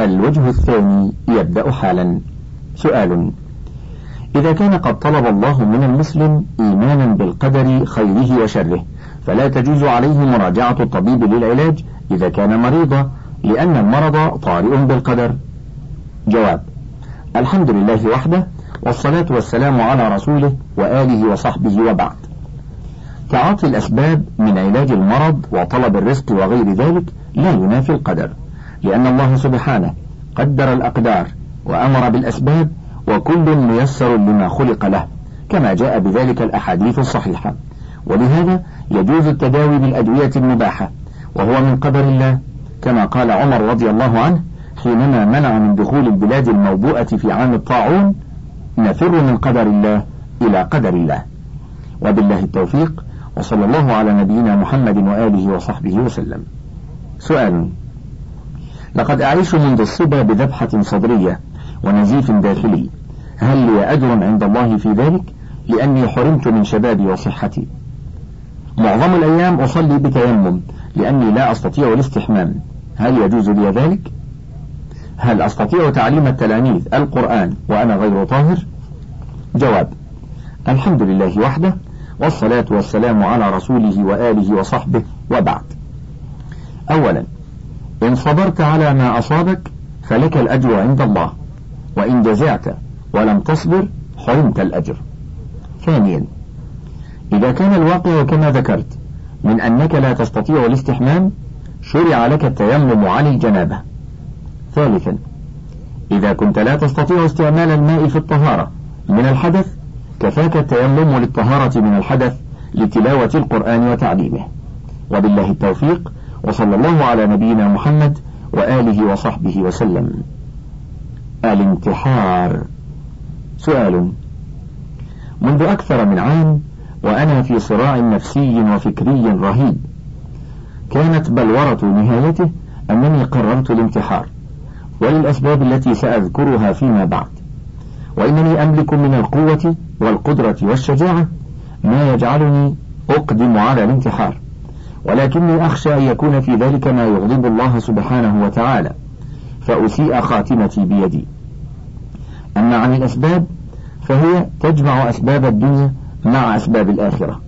الوجه الثاني يبدأ حالا. سؤال إذا كان قد طلب الله من المسلم إيمانا بالقدر خيره وشره فلا تجوز عليه مراجعة الطبيب للعلاج إذا كان مريضا لأن المرض طارئ بالقدر. جواب الحمد لله وحده والصلاة والسلام على رسوله وآله وصحبه وبعد. تعاطي الأسباب من علاج المرض وطلب الرزق وغير ذلك لا ينافي القدر. لأن الله سبحانه قدر الأقدار وأمر بالأسباب وكل ميسر لما خلق له كما جاء بذلك الأحاديث الصحيحة. ولهذا يجوز التداوي بالأدوية المباحة وهو من قدر الله كما قال عمر رضي الله عنه حينما منع من دخول البلاد الموبوءة في عام الطاعون نفر من قدر الله إلى قدر الله. وبالله التوفيق وصلى الله على نبينا محمد وآله وصحبه وسلم. سؤال لقد أعيش منذ الصبا بذبحة صدرية ونزيف داخلي. هل لي أجر عند الله في ذلك؟ لأني حرمت من شبابي وصحتي. معظم الأيام أصلي بتيمم لأني لا أستطيع الاستحمام. هل يجوز لي ذلك؟ هل أستطيع تعليم التلاميذ القرآن وأنا غير طاهر؟ جواب الحمد لله وحده والصلاة والسلام على رسوله وآله وصحبه وبعد. أولا إن صبرت على ما أصابك فلك الأجر عند الله وإن جزعت ولم تصبر حرمت الأجر. ثانيا إذا كان الواقع كما ذكرت من أنك لا تستطيع الاستحمام شرع لك التيمم عن الجنابة. ثالثا إذا كنت لا تستطيع استعمال الماء في الطهارة من الحدث كفاك التيمم للطهارة من الحدث لتلاوة القرآن وتعليمه. وبالله التوفيق وصلى الله على نبينا محمد وآله وصحبه وسلم. الانتحار. سؤال. منذ أكثر من عام وأنا في صراع نفسي وفكري رهيب كانت بلورة نهايته أنني قررت الانتحار وللأسباب التي سأذكرها فيما بعد. وإنني أملك من القوة والقدرة والشجاعة ما يجعلني أقدم على الانتحار. ولكني أخشى أن يكون في ذلك ما يغضب الله سبحانه وتعالى فأسيء خاتمتي بيدي. أما عن الأسباب فهي تجمع أسباب الدنيا مع أسباب الآخرة.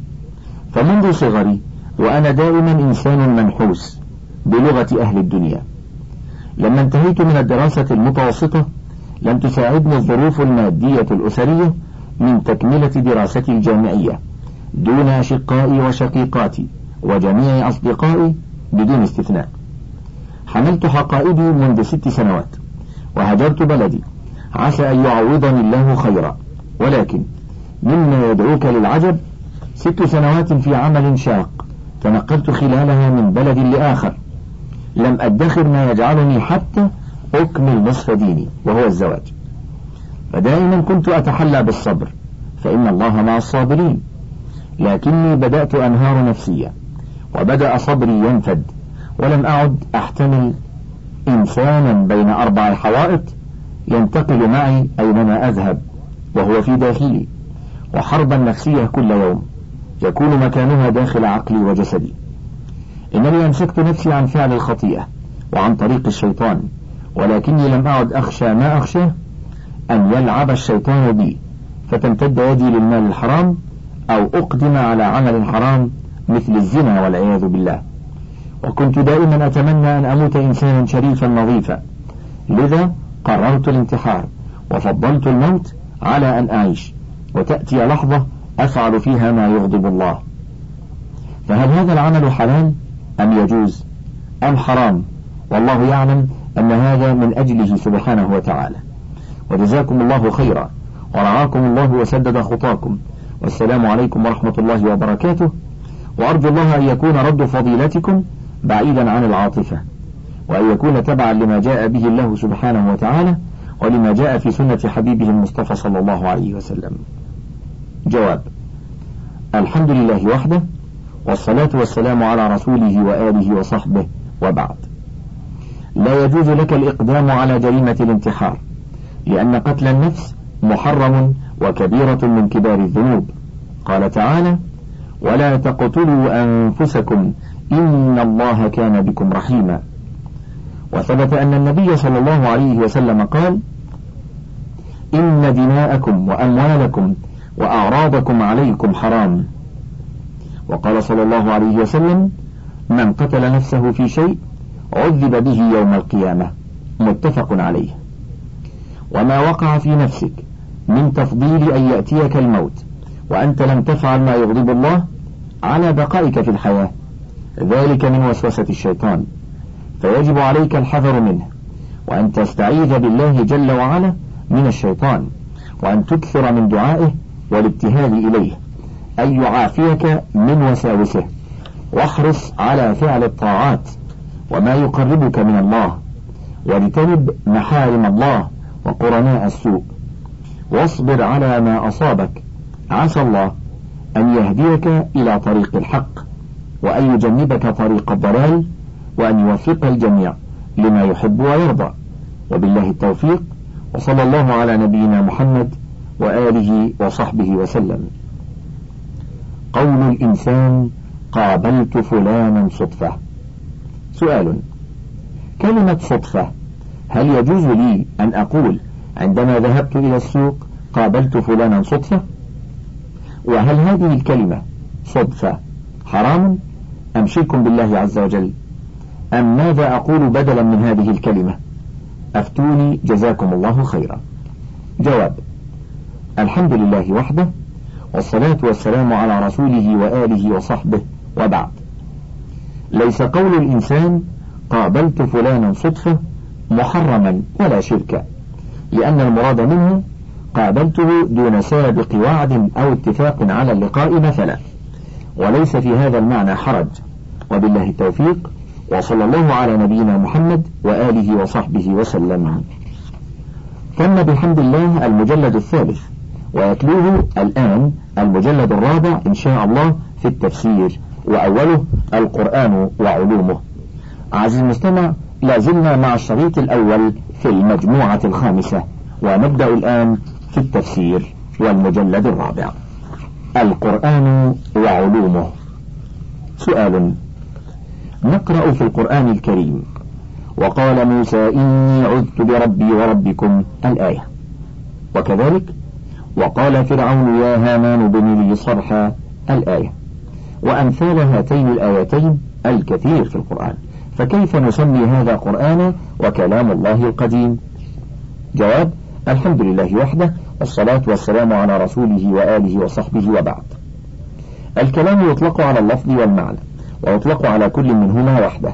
فمنذ صغري وأنا دائما إنسان منحوس بلغة أهل الدنيا. لما انتهيت من الدراسة المتوسطة لم تساعدني الظروف المادية الأسرية من تكملة دراستي الجامعية دون أشقائي وشقيقاتي. وجميع أصدقائي بدون استثناء. حملت حقائبي منذ ست سنوات وهجرت بلدي. عسى أن يعوضني الله خيرا. ولكن مما يدعوك للعجب ست سنوات في عمل شاق تنقلت خلالها من بلد لآخر. لم أدخر ما يجعلني حتى أكمل نصف ديني وهو الزواج. فدائما كنت أتحلى بالصبر فإن الله مع الصابرين. لكني بدأت أنهار نفسية. وبدأ صبري ينفد ولم أعد أحتمل إنسانا بين أربع حوائط ينتقل معي أينما أذهب وهو في داخلي وحربا نفسية كل يوم يكون مكانها داخل عقلي وجسدي. إنني أمسكت نفسي عن فعل الخطيئة وعن طريق الشيطان ولكني لم أعد أخشى ما أخشى أن يلعب الشيطان بي فتمتد يدي للمال الحرام أو أقدم على عمل حرام مثل الزنا والعياذ بالله. وكنت دائما أتمنى أن أموت إنسانا شريفا نظيفا. لذا قررت الانتحار وفضلت الموت على أن أعيش. وتأتي لحظة أفعل فيها ما يغضب الله. فهل هذا العمل حلال أم يجوز؟ أم حرام؟ والله يعلم أن هذا من أجله سبحانه وتعالى. وجزاكم الله خيرا. ورعاكم الله وسدد خطاكم. والسلام عليكم ورحمة الله وبركاته. وأرجو الله أن يكون رد فضيلتكم بعيدا عن العاطفة وأن يكون تبعا لما جاء به الله سبحانه وتعالى ولما جاء في سنة حبيبه المصطفى صلى الله عليه وسلم. جواب الحمد لله وحده والصلاة والسلام على رسوله وآله وصحبه وبعد. لا يجوز لك الإقدام على جريمة الانتحار لأن قتل النفس محرم وكبيرة من كبار الذنوب. قال تعالى ولا تقتلوا أنفسكم. إن الله كان بكم رحيما. وثبت أن النبي صلى الله عليه وسلم قال إن دماءكم وأموالكم وأعراضكم عليكم حرام. وقال صلى الله عليه وسلم من قتل نفسه في شيء عذب به يوم القيامة. متفق عليه. وما وقع في نفسك من تفضيل أن يأتيك الموت. وأنت لم تفعل ما يغضب الله على بقائك في الحياة. ذلك من وسوسة الشيطان. فيجب عليك الحذر منه وأن تستعيذ بالله جل وعلا من الشيطان وأن تكثر من دعائه والابتهال إليه. أن يعافيك من وساوسه. واحرص على فعل الطاعات وما يقربك من الله واجتنب محارم الله وقرناء السوء. واصبر على ما أصابك عسى الله أن يهديك إلى طريق الحق وأن يجنبك طريق الضلال وأن يوفق الجميع لما يحب ويرضى. وبالله التوفيق وصلى الله على نبينا محمد وآله وصحبه وسلم. قول الإنسان قابلت فلانا صدفة. سؤال كلمة صدفة هل يجوز لي أن أقول عندما ذهبت إلى السوق قابلت فلانا صدفة؟ وهل هذه الكلمة صدفة حرام أم شرك بالله عز وجل؟ أم ماذا أقول بدلا من هذه الكلمة؟ أفتوني جزاكم الله خيرا. جواب الحمد لله وحده والصلاة والسلام على رسوله وآله وصحبه وبعد. ليس قول الإنسان قابلت فلانا صدفة محرما ولا شركا لأن المراد منه قابلته دون سابق وعد أو اتفاق على اللقاء مثلا. وليس في هذا المعنى حرج. وبالله التوفيق. وصلى الله على نبينا محمد وآله وصحبه وسلم. تم بحمد الله المجلد الثالث. ويتلوه الآن المجلد الرابع إن شاء الله في التفسير. وأوله القرآن وعلومه. عزيزي المستمع لازلنا مع الشريط الأول في المجموعة الخامسة. ونبدأ الآن في التفسير والمجلد الرابع. القرآن وعلومه. سؤال نقرأ في القرآن الكريم. وقال موسى إني عذت بربي وربكم الآية. وكذلك وقال فرعون يا هامان بن لي صرحا الآية. وأمثال هاتين الآيتين الكثير في القرآن. فكيف نسمي هذا قرآنا وكلام الله القديم؟ جواب الحمد لله وحده والصلاة والسلام على رسوله وآله وصحبه وبعد. الكلام يطلق على اللفظ والمعنى ويطلق على كل منهما وحده.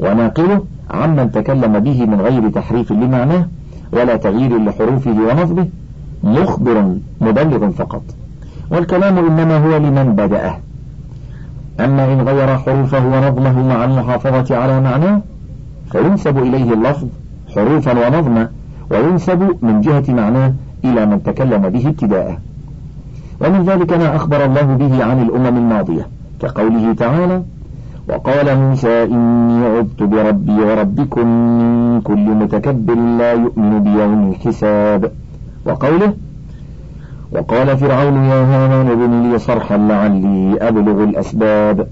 وناقله عمن تكلم به من غير تحريف لمعناه ولا تغيير لحروفه ونصبه مخبر مبلغ فقط. والكلام إنما هو لمن بدأه. أما إن غير حروفه ونظمه مع المحافظة على معناه فينسب إليه اللفظ حروفا ونظما وينسب من جهة معناه إلى من تكلم به ابتداء ومن ذلك ما أخبر الله به عن الأمم الماضية كقوله تعالى وقال موسى إني عذت بربي وربكم من كل متكبر لا يؤمن بيوم الحساب. وقوله وقال فرعون يا هامان ابن لي صرحا لعلي أبلغ الأسباب.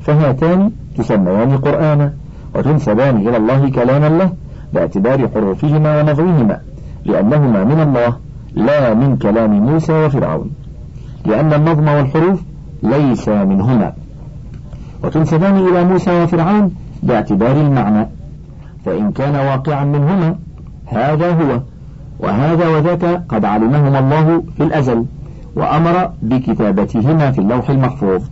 فهاتان تسميان قرآنا وتنسبان إلى الله كلاما له باعتبار حروفهما ونظرهما لأنهما من الله لا من كلام موسى وفرعون لأن النظم والحروف ليس منهما. وتنسبان إلى موسى وفرعون باعتبار المعنى فإن كان واقعا منهما هذا هو وهذا وذاك قد علمهما الله في الأزل وأمر بكتابتهما في اللوح المحفوظ.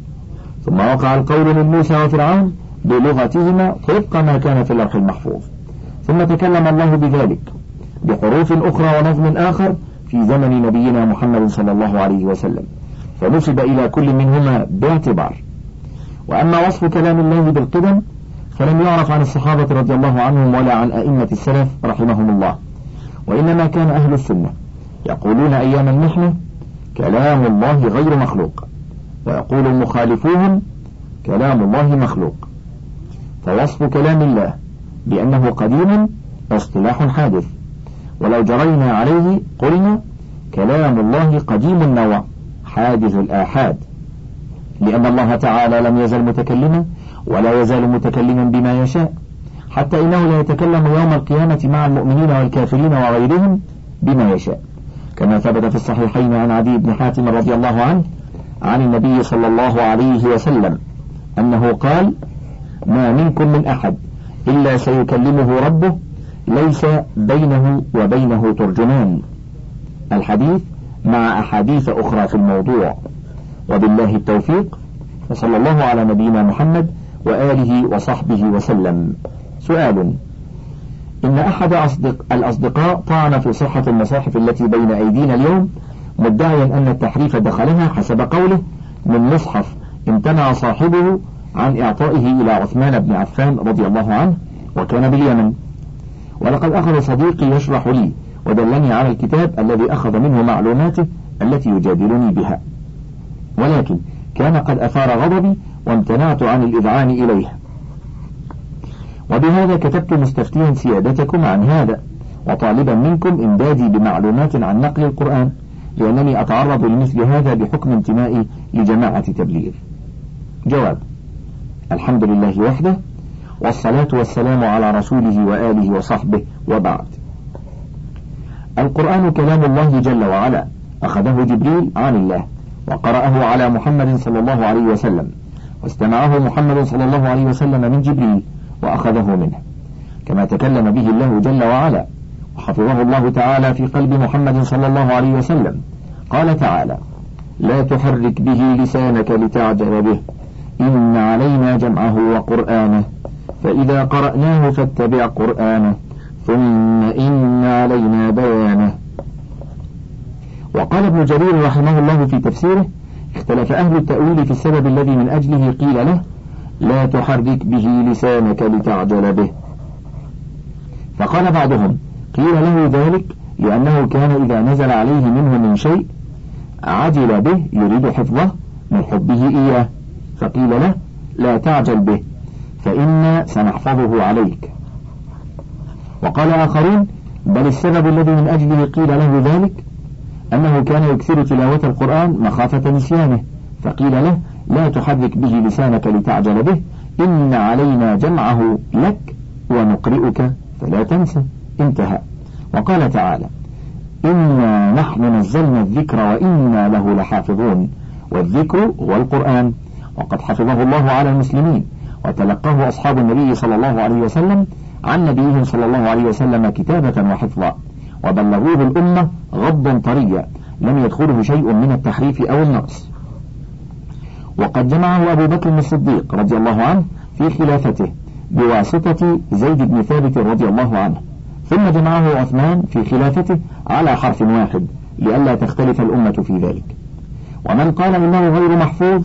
ثم وقع القول من موسى وفرعون بلغتهما وفق ما كان في اللوح المحفوظ. ثم تكلم الله بذلك بحروف أخرى ونظم آخر في زمن نبينا محمد صلى الله عليه وسلم. فنسب إلى كل منهما باعتبار. وأما وصف كلام الله بالقدم فلم يعرف عن الصحابة رضي الله عنهم ولا عن أئمة السلف رحمهم الله. وإنما كان أهل السنة يقولون أيام المحنة كلام الله غير مخلوق ويقول مخالفوهم كلام الله مخلوق. فوصف كلام الله بأنه قديم اصطلاح حادث. ولو جرينا عليه قلنا كلام الله قديم النوع حادث الآحاد. لأن الله تعالى لم يزل متكلما ولا يزال متكلما بما يشاء حتى إنه لا يتكلم يوم القيامة مع المؤمنين والكافرين وغيرهم بما يشاء. كما ثبت في الصحيحين عن عدي بن حاتم رضي الله عنه عن النبي صلى الله عليه وسلم أنه قال ما منكم من أحد إلا سيكلمه ربه ليس بينه وبينه ترجمان. الحديث مع أحاديث أخرى في الموضوع. وبالله التوفيق وصلى الله على نبينا محمد وآله وصحبه وسلم. سؤال إن أحد أصدق الأصدقاء طعن في صحة المصاحف التي بين أيدينا اليوم مدعيا أن التحريف دخلها حسب قوله من مصحف امتنع صاحبه عن إعطائه إلى عثمان بن عفان رضي الله عنه وكان باليمن. ولقد أخذ صديقي يشرح لي ودلني على الكتاب الذي أخذ منه معلوماته التي يجادلني بها. ولكن كان قد أثار غضبي وامتنعت عن الإذعان إليه. وبهذا كتبت مستفتيا سيادتكم عن هذا وطالبا منكم إمدادي بمعلومات عن نقل القرآن لأنني أتعرض لمثل هذا بحكم انتمائي لجماعة تبليغ. جواب الحمد لله وحده والصلاة والسلام على رسوله وآله وصحبه وبعد. القرآن كلام الله جل وعلا أخذه جبريل عن الله وقرأه على محمد صلى الله عليه وسلم واستمعه محمد صلى الله عليه وسلم من جبريل وأخذه منه. كما تكلم به الله جل وعلا وحفظه الله تعالى في قلب محمد صلى الله عليه وسلم قال تعالى لا تحرك به لسانك لتعجل به. إن علينا جمعه وقرآنه فإذا قرأناه فاتبع قرآنه ثم إن علينا بيانه. وقال ابن جرير رحمه الله في تفسيره اختلف أهل التأويل في السبب الذي من أجله قيل له لا تحرك به لسانك لتعجل به. فقال بعضهم قيل له ذلك لأنه كان إذا نزل عليه منه من شيء عجل به يريد حفظه من حبه إياه. فقيل له لا تعجل به فإنا سنحفظه عليك. وقال آخرون بل السبب الذي من أجله قيل له ذلك أنه كان يكثر تلاوة القرآن مخافة نسيانه فقيل له لا تحرك به لسانك لتعجل به إن علينا جمعه لك ونقرئك فلا تنسى انتهى. وقال تعالى إنا نحن نزلنا الذكر وإنا له لحافظون والذكر هو القرآن. وقد حفظه الله على المسلمين وتلقاه أصحاب النبي صلى الله عليه وسلم عن نبيهم صلى الله عليه وسلم كتابة وحفظا وبلغوه الأمة غضا طريا لم يدخله شيء من التحريف أو النقص. وقد جمعه أبو بكر الصديق رضي الله عنه في خلافته بواسطة زيد بن ثابت رضي الله عنه ثم جمعه عثمان في خلافته على حرف واحد لئلا تختلف الأمة في ذلك. ومن قال إنه غير محفوظ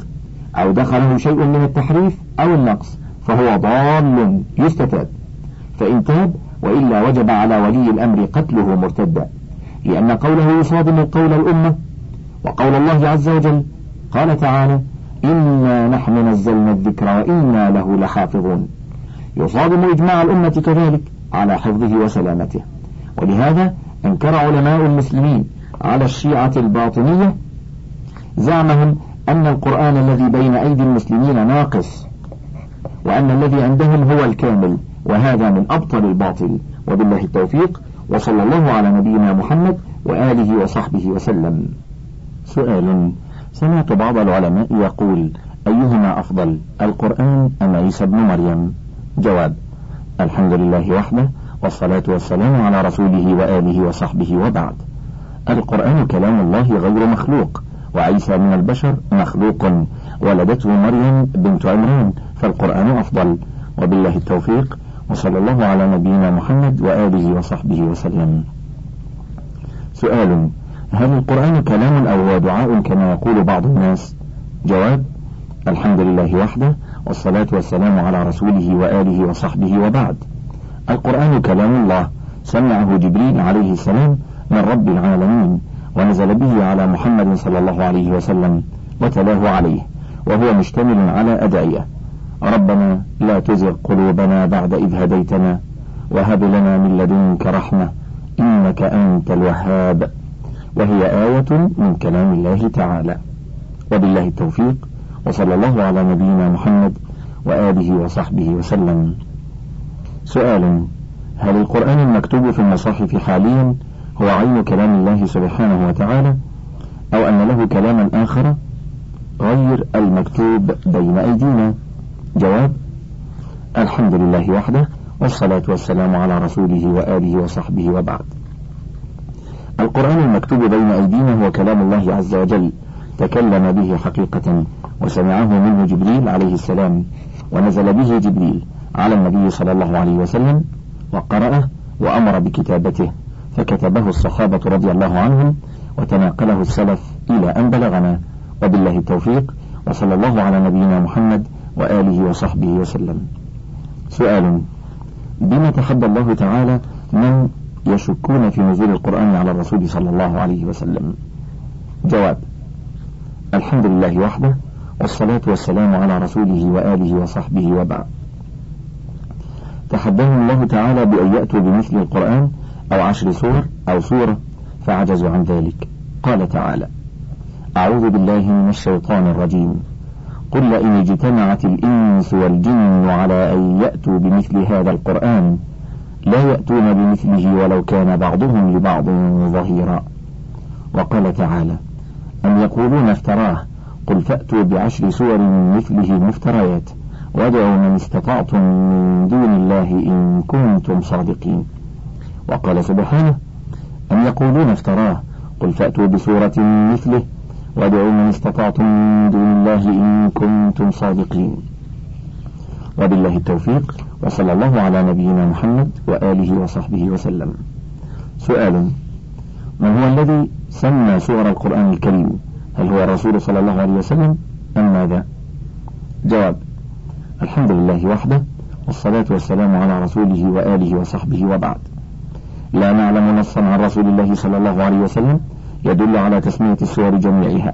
أو دخله شيء من التحريف أو النقص فهو ضال يستتاب. فإن تاب وإلا وجب على ولي الأمر قتله مرتدا لأن قوله يصادم قول الأمة وقول الله عز وجل قال تعالى إنا نحن نزلنا الذكر وإنا له لحافظون يصادم إجماع الأمة كذلك على حفظه وسلامته. ولهذا أنكر علماء المسلمين على الشيعة الباطنية زعمهم أن القرآن الذي بين أيدي المسلمين ناقص وأن الذي عندهم هو الكامل وهذا من أبطل الباطل. وبالله التوفيق وصلى الله على نبينا محمد وآله وصحبه وسلم. سؤال سمعت بعض العلماء يقول أيهما أفضل القرآن أم عيسى ابن مريم؟ جواب الحمد لله وحده والصلاة والسلام على رسوله وآله وصحبه وبعد. القرآن كلام الله غير مخلوق. وعيسى من البشر مخلوق. ولدته مريم بنت عمران فالقرآن أفضل. وبالله التوفيق وصلى الله على نبينا محمد وآله وصحبه وسلم. سؤال هل القرآن كلام أو هو دعاء كما يقول بعض الناس؟ جواب الحمد لله وحده والصلاة والسلام على رسوله وآله وصحبه وبعد. القرآن كلام الله سمعه جبريل عليه السلام من رب العالمين. ونزل به على محمد صلى الله عليه وسلم وتلاه عليه وهو مشتمل على أدعية ربنا لا تزغ قلوبنا بعد إذ هديتنا وهب لنا من لدنك رحمة إنك أنت الوهاب. وهي آية من كلام الله تعالى. وبالله التوفيق وصلى الله على نبينا محمد وآله وصحبه وسلم. سؤال هل القرآن المكتوب في المصاحف حاليا هو عين كلام الله سبحانه وتعالى أو أن له كلاما آخر غير المكتوب بين أيدينا. جواب الحمد لله وحده والصلاة والسلام على رسوله وآله وصحبه وبعد. القرآن المكتوب بين أيدينا هو كلام الله عز وجل تكلم به حقيقة وسمعه منه جبريل عليه السلام ونزل به جبريل على النبي صلى الله عليه وسلم وقرأه وأمر بكتابته. فكتبه الصحابة رضي الله عنهم وتناقله السلف إلى أن بلغنا. وبالله التوفيق وصلى الله على نبينا محمد وآله وصحبه وسلم. سؤال بما تحدى الله تعالى من يشكون في نزول القرآن على الرسول صلى الله عليه وسلم؟ جواب الحمد لله وحده والصلاة والسلام على رسوله وآله وصحبه وبعد. تحداهم الله تعالى بأن يأتوا بمثل القرآن أو عشر سور أو سورة فعجزوا عن ذلك. قال تعالى أعوذ بالله من الشيطان الرجيم. قل لئن اجتمعت الإنس والجن على أن يأتوا بمثل هذا القرآن لا يأتون بمثله ولو كان بعضهم لبعض ظهيرا. وقال تعالى أم يقولون افتراه؟ قل فأتوا بعشر سور مثله مفتريات وادعوا من استطعتم من دون الله إن كنتم صادقين. وقال سبحانه أم يقولون افتراه؟ قل فأتوا بسورة مثله وادعوا من استطعتم من دون الله إن كنتم صادقين. وبالله التوفيق وصلى الله على نبينا محمد وآله وصحبه وسلم. سؤال من هو الذي سمى سور القرآن الكريم؟ هل هو الرسول صلى الله عليه وسلم أم ماذا؟ جواب الحمد لله وحده والصلاة والسلام على رسوله وآله وصحبه وبعد. لا نعلم نصا عن رسول الله صلى الله عليه وسلم يدل على تسمية السور جميعها.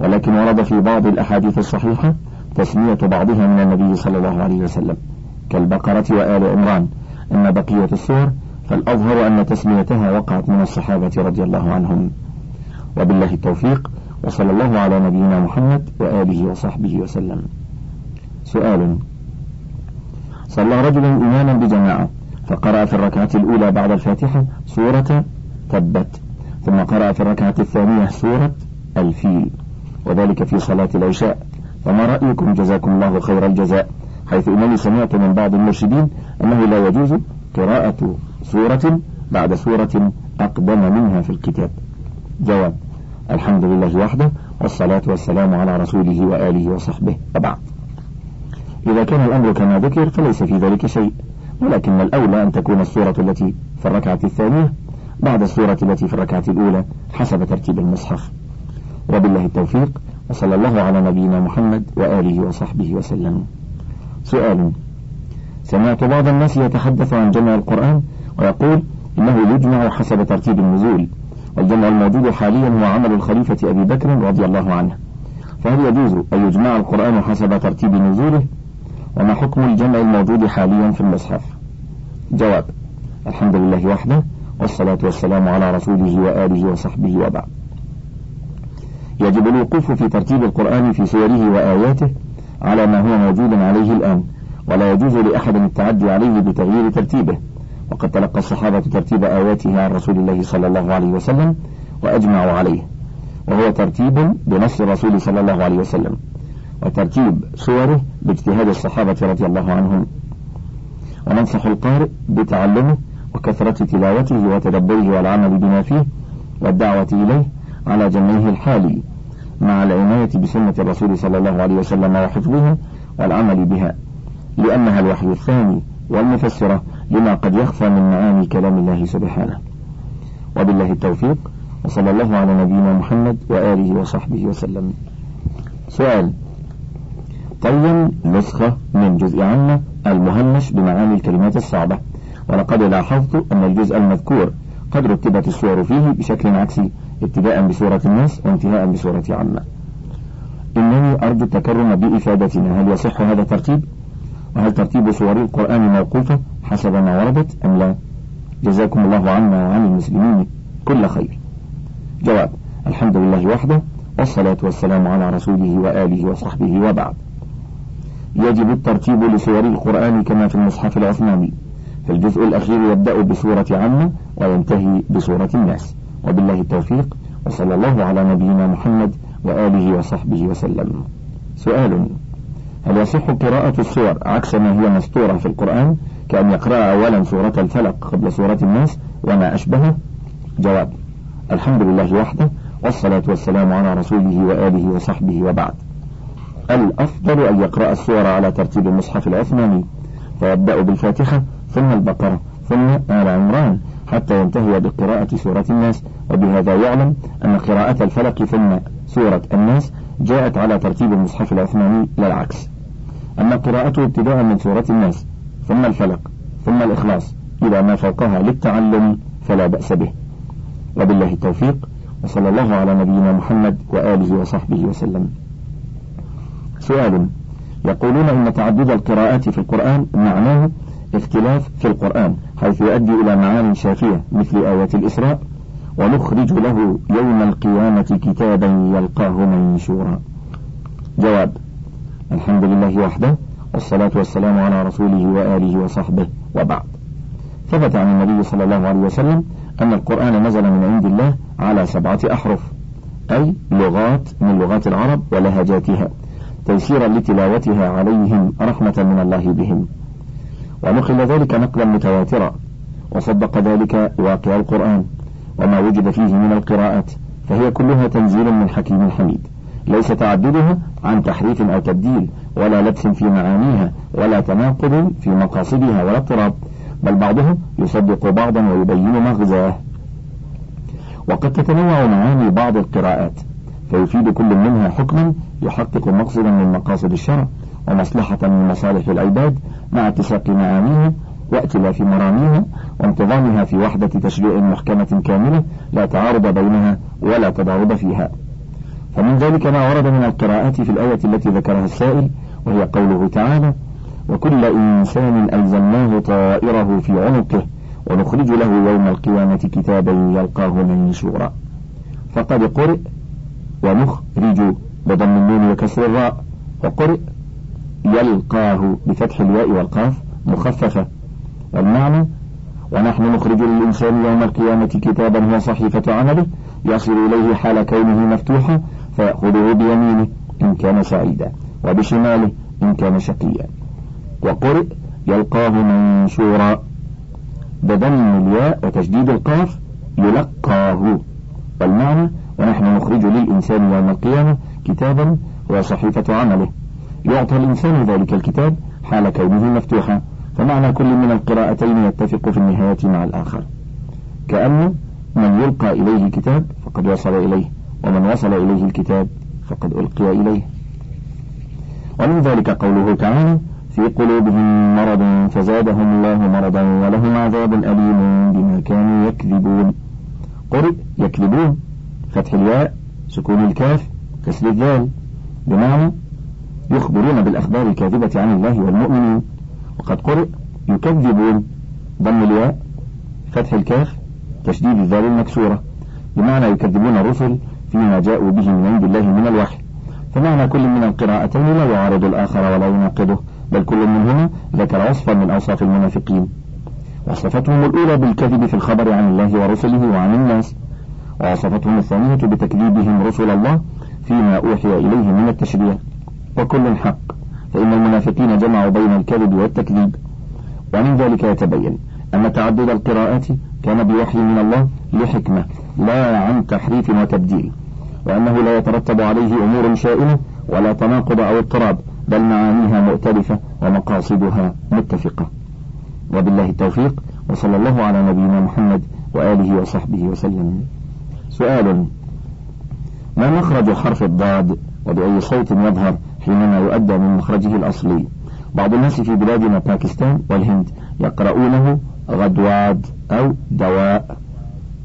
ولكن ورد في بعض الأحاديث الصحيحة تسمية بعضها من النبي صلى الله عليه وسلم كالبقرة وآل عمران. أما بقية السور فالأظهر أن تسميتها وقعت من الصحابة رضي الله عنهم. وبالله التوفيق وصلى الله على نبينا محمد وآله وصحبه وسلم. سؤال صلى رجل إماما بجماعة فقرأ في الركعة الأولى بعد الفاتحة سورة تبت ثم قرأ في الركعة الثانية سورة الفيل وذلك في صلاة العشاء. فما رأيكم؟ جزاكم الله خير الجزاء. حيث إنني سمعت من بعض المرشدين أنه لا يجوز قراءة سورة بعد سورة أقدم منها في الكتاب. جواب الحمد لله وحده والصلاة والسلام على رسوله وآله وصحبه. وبعد إذا كان الأمر كما ذكر فليس في ذلك شيء. ولكن الأولى أن تكون السورة التي في الركعة الثانية بعد السورة التي في الركعة الأولى حسب ترتيب المصحف. وبالله التوفيق وصلى الله على نبينا محمد وآله وصحبه وسلم. سؤال سمعت بعض الناس يتحدث عن جمع القرآن ويقول إنه يجمع حسب ترتيب النزول والجمع الموجود حاليا هو عمل الخليفة أبي بكر رضي الله عنه. فهل يجوز أن يجمع القرآن حسب ترتيب نزوله؟ وما حكم الجمع الموجود حاليا في المصحف؟ جواب الحمد لله وحده والصلاة والسلام على رسوله وآله وصحبه وبعد. يجب الوقوف في ترتيب القرآن في سوره وآياته على ما هو موجود عليه الآن ولا يجوز لأحد التعدي عليه بتغيير ترتيبه. وقد تلقى الصحابة ترتيب آياتها عن رسول الله صلى الله عليه وسلم وأجمعوا عليه. وهو ترتيب بنص الرسول صلى الله عليه وسلم. وترتيب سوره باجتهاد الصحابة رضي الله عنهم. وننصح القارئ بتعلمه وكثرة تلاوته وتدبره والعمل بما فيه والدعوة إليه على جمعه الحالي مع العناية بسنة الرسول صلى الله عليه وسلم وحفظها والعمل بها لأنها الوحي الثاني والمفسرة لما قد يخفى من معاني كلام الله سبحانه. وبالله التوفيق وصلى الله على نبينا محمد وآله وصحبه وسلم. سؤال قيم نسخة من جزء عامة المهمش بمعاني الكلمات الصعبة. ولقد لاحظت أن الجزء المذكور قد رتبت الصور فيه بشكل عكسي ابتداء بسورة الناس وانتهاء بسورة عامة. إنني أرجو التكرم بإفادتنا. هل يصح هذا الترتيب؟ وهل ترتيب سور القرآن موقوفة حسب ما وردت أم لا؟ جزاكم الله عنا وعن المسلمين كل خير. جواب الحمد لله وحده والصلاة والسلام على رسوله وآله وصحبه وبعد. يجب الترتيب لسور القرآن كما في المصحف العثماني. في الجزء الأخير يبدأ بسورة عامة وينتهي بسورة الناس. وبالله التوفيق وصلى الله على نبينا محمد وآله وصحبه وسلم. سؤال هل يصح قراءة السور عكس ما هي مسطورة في القرآن كأن يقرأ أولا سورة الفلق قبل سورة الناس وما أشبهه؟ جواب الحمد لله وحده والصلاة والسلام على رسوله وآله وصحبه وبعد. الأفضل أن يقرأ السور على ترتيب المصحف العثماني فيبدأ بالفاتحة ثم البقرة ثم آل عمران حتى ينتهي بقراءة سورة الناس. وبهذا يعلم أن قراءة الفلق ثم سورة الناس جاءت على ترتيب المصحف العثماني لا العكس. أما قراءته ابتداء من سورة الناس ثم الفلق ثم الإخلاص إلى ما فوقها للتعلم فلا بأس به. وبالله التوفيق وصلى الله على نبينا محمد وآله وصحبه وسلم. سؤال. يقولون إن تعدد القراءات في القرآن معناه اختلاف في القرآن حيث يؤدي إلى معان شافية مثل آية الإسراء ونخرج له يوم القيامة كتابا يلقاه منشورا. جواب الحمد لله وحده والصلاة والسلام على رسوله وآله وصحبه وبعد. ثبت عن النبي صلى الله عليه وسلم أن القرآن نزل من عند الله على سبعة أحرف أي لغات من لغات العرب ولهجاتها. تيسيرا لتلاوتها عليهم رحمة من الله بهم. ونقل ذلك نقلا متواترا. وصدق ذلك واقع القرآن. وما وجد فيه من القراءات. فهي كلها تنزيل من حكيم حميد. ليس تعددها عن تحريف أو تبديل ولا لبس في معانيها ولا تناقض في مقاصدها ولا اضطراب. بل بعضها يصدق بعضا ويبين مغزاه وقد تتنوع معاني بعض القراءات. فيفيد كل منها حكما يحقق مقصدا من مقاصد الشرع ومصلحة من مصالح العباد مع اتساق معانيها وائتلاف مراميها وانتظامها في وحدة تشريع محكمة كاملة لا تعارض بينها ولا تضارب فيها. فمن ذلك ما ورد من القراءات في الآية التي ذكرها السائل وهي قوله تعالى وكل إنسان ألزمناه طائره في عنقه ونخرج له يوم القيامة كتابا يلقاه منشورا فقد قرئ ونخرج بضم النون وكسر الراء. وقرئ يلقاه بفتح الياء والقاف مخففة. والمعنى ونحن نخرج للإنسان يوم القيامة كتابا هو صحيفة عمله يصل إليه حال كونه مفتوحا فيأخذه بيمينه إن كان سعيدا وبشماله إن كان شقيا. وقرئ يلقاه منشورا. بضم الياء وتشديد القاف يلقاه. والمعنى ونحن نخرج للإنسان يوم القيامة كتابا هو صحيفة عمله. يعطى الإنسان ذلك الكتاب حال كونه مفتوحا فمعنى كل من القراءتين يتفق في النهاية مع الآخر. كأن من يلقى إليه كتاب فقد وصل إليه ومن وصل إليه الكتاب فقد ألقي إليه. ومن ذلك قوله تعالى في قلوبهم مرض فزادهم الله مرضا ولهم عذاب أليم بما كانوا يكذبون. قرئ يكذبون؟ فتح الياء سكون الكاف كسر الذال. بمعنى يخبرون بالأخبار الكاذبة عن الله والمؤمنين. وقد قرئ يكذبون ضم الياء فتح الكاف تشديد الذال المكسورة. بمعنى يكذبون الرسل فيما جاءوا به من عند الله من الوحي. فمعنى كل من القراءتين لا يعارض الآخر ولا يناقضه بل كل منهما ذكر وصفا من أوصاف المنافقين. وصفتهم الأولى بالكذب في الخبر عن الله ورسله وعن الناس. ووصفتهم الثانية بتكذيبهم رسل الله فيما أوحي إليه من التشريع. وكل حق فإن المنافقين جمعوا بين الكذب والتكذيب. ومن ذلك يتبين أن تعدد القراءات كان بوحي من الله لحكمة لا عن تحريف وتبديل. وأنه لا يترتب عليه أمور شائنة ولا تناقض أو اضطراب بل معانيها مؤتلفة ومقاصدها متفقة. وبالله التوفيق وصلى الله على نبينا محمد وآله وصحبه وسلم. سؤال. ما مخرج حرف الضاد وبأي صوت يظهر حينما يؤدى من مخرجه الأصلي؟ بعض الناس في بلادنا باكستان والهند يقرؤونه غدواد أو دواء.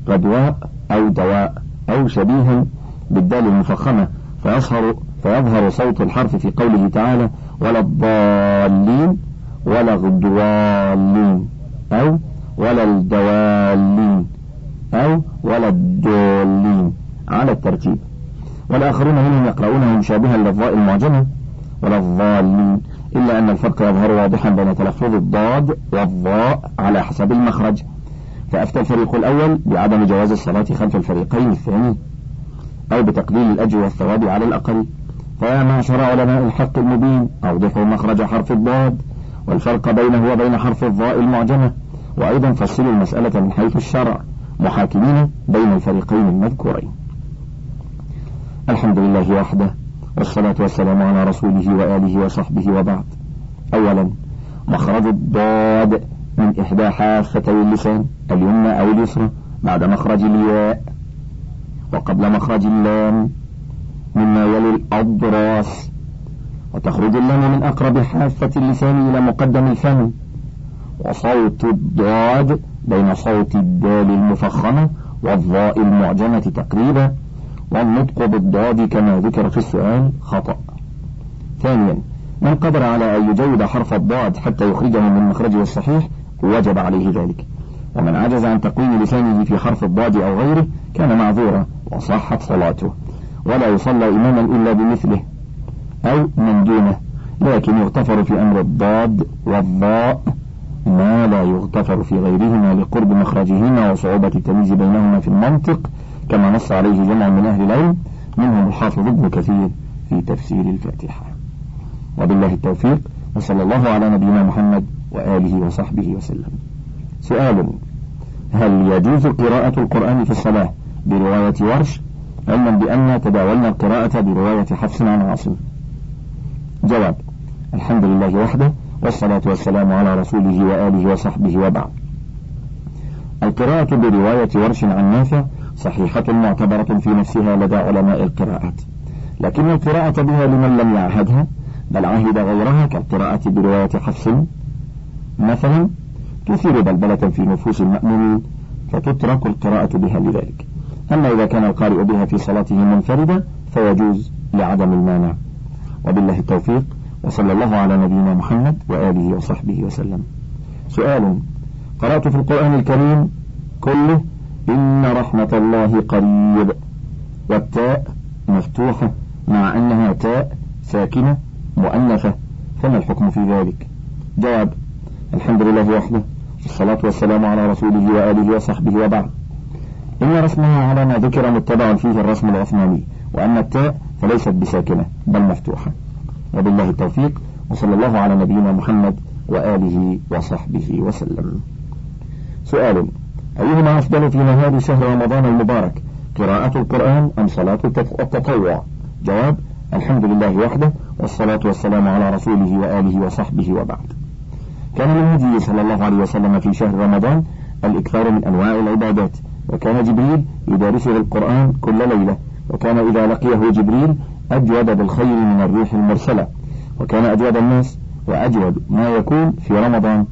غدواء أو دواء أو شبيها بالدال المفخمة فيظهر فيظهر صوت الحرف في قوله تعالى ولا الضالين ولا الضالين أو ولا الدوالين أو ولا الدولين على الترتيب. والآخرون منهم يقرؤونه مشابها للضاء المعجمة. ولا الضالين. إلا أن الفرق يظهر واضحا بين تلفظ الضاد والضاء على حسب المخرج. فأفتى الفريق الأول بعدم جواز الصلاة خلف الفريقين الثاني. أو بتقليل الأجر والثواب على الأقل. فيا معشر علماء الحق المبين. أوضحوا مخرج حرف الضاد. والفرق بينه وبين حرف الضاء المعجمة. وأيضا فصلوا المسألة من حيث الشرع. محاكمين بين الفريقين المذكورين. الحمد لله وحده والصلاة والسلام على رسوله وآله وصحبه وبعد. أولا مخرج الضاد من إحدى حافتي اللسان اليمنى أو اليسرى بعد مخرج الياء. وقبل مخرج اللام مما يلي الأضراس. وتخرج اللام من أقرب حافة اللسان إلى مقدم الفم. وصوت الضاد بين صوت الدال المفخمة والضاء المعجمة تقريبا والنطق بالضاد كما ذكر في السؤال خطأ. ثانيا من قدر على أن يجود حرف الضاد حتى يخرجه من مخرجه الصحيح وجب عليه ذلك. ومن عجز عن تقويم لسانه في حرف الضاد أو غيره كان معذورا وصحت صلاته. ولا يصلى إماما إلا بمثله أو من دونه. لكن يغتفر في أمر الضاد والضاء ما لا يغتفر في غيرهما لقرب مخرجهما وصعوبة التمييز بينهما في المنطق كما نص عليه جمع من أهل العلم منهم الحافظ ابن كثير في تفسير الفاتحة. وبالله التوفيق وصلى الله على نبينا محمد وآله وصحبه وسلم. سؤال هل يجوز قراءة القرآن في الصلاة برواية ورش؟ علما بأن تداولنا القراءة برواية حفص عن عاصم. جواب الحمد لله وحده والصلاة والسلام على رسوله وآله وصحبه وبعد. القراءة برواية ورش عن نافع صحيحة معتبرة في نفسها لدى علماء القراءات. لكن القراءة بها لمن لم يعهدها؟ بل عهد غيرها كالقراءة برواية حفص. مثلا تثير بلبلة في نفوس المأمومين فتترك القراءة بها لذلك. أما إذا كان القارئ بها في صلاته منفردا فيجوز لعدم المانع. وبالله التوفيق. وصلى الله على نبينا محمد وآله وصحبه وسلم. سؤال قرأت في القرآن الكريم كله إن رحمة الله قريب. والتاء مفتوحة مع أنها تاء ساكنة مؤنثة فما الحكم في ذلك؟ جواب الحمد لله وحده الصلاة والسلام على رسوله وآله وصحبه وبعد. إن رسمها على ما ذكر متبع فيه الرسم العثماني وأن التاء فليست بساكنة بل مفتوحة. وبالله التوفيق وصلى الله على نبينا محمد وآله وصحبه وسلم. سؤال أيهما أفضل في نهار شهر رمضان المبارك قراءة القرآن أم صلاة التطوع؟ جواب الحمد لله وحده والصلاة والسلام على رسوله وآله وصحبه وبعد. كان هديه صلى الله عليه وسلم في شهر رمضان الإكثار من أنواع العبادات وكان جبريل يدارسه القرآن كل ليلة وكان إذا لقيه جبريل أجود بالخير من الريح المرسلة وكان أجود الناس وأجود ما يكون في رمضان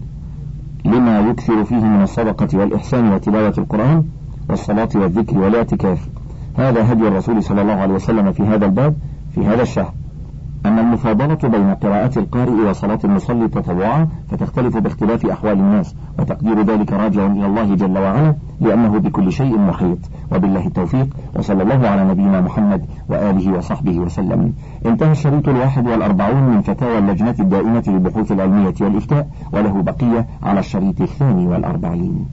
لما يكثر فيه من الصدقة والإحسان وتلاوة القرآن والصلاة والذكر والإعتكاف. هذا هدي الرسول صلى الله عليه وسلم في هذا الباب في هذا الشهر. أن المفاضلة بين قراءة القارئ وصلاة المصلي تطوعا فتختلف باختلاف أحوال الناس وتقدير ذلك راجع إلى الله جل وعلا لأنه بكل شيء محيط. وبالله التوفيق وصلى الله على نبينا محمد وآله وصحبه وسلم. انتهى الشريط الواحد والأربعون من فتاوى اللجنة الدائمة للبحوث العلمية والإفتاء وله بقية على الشريط الثاني والأربعين.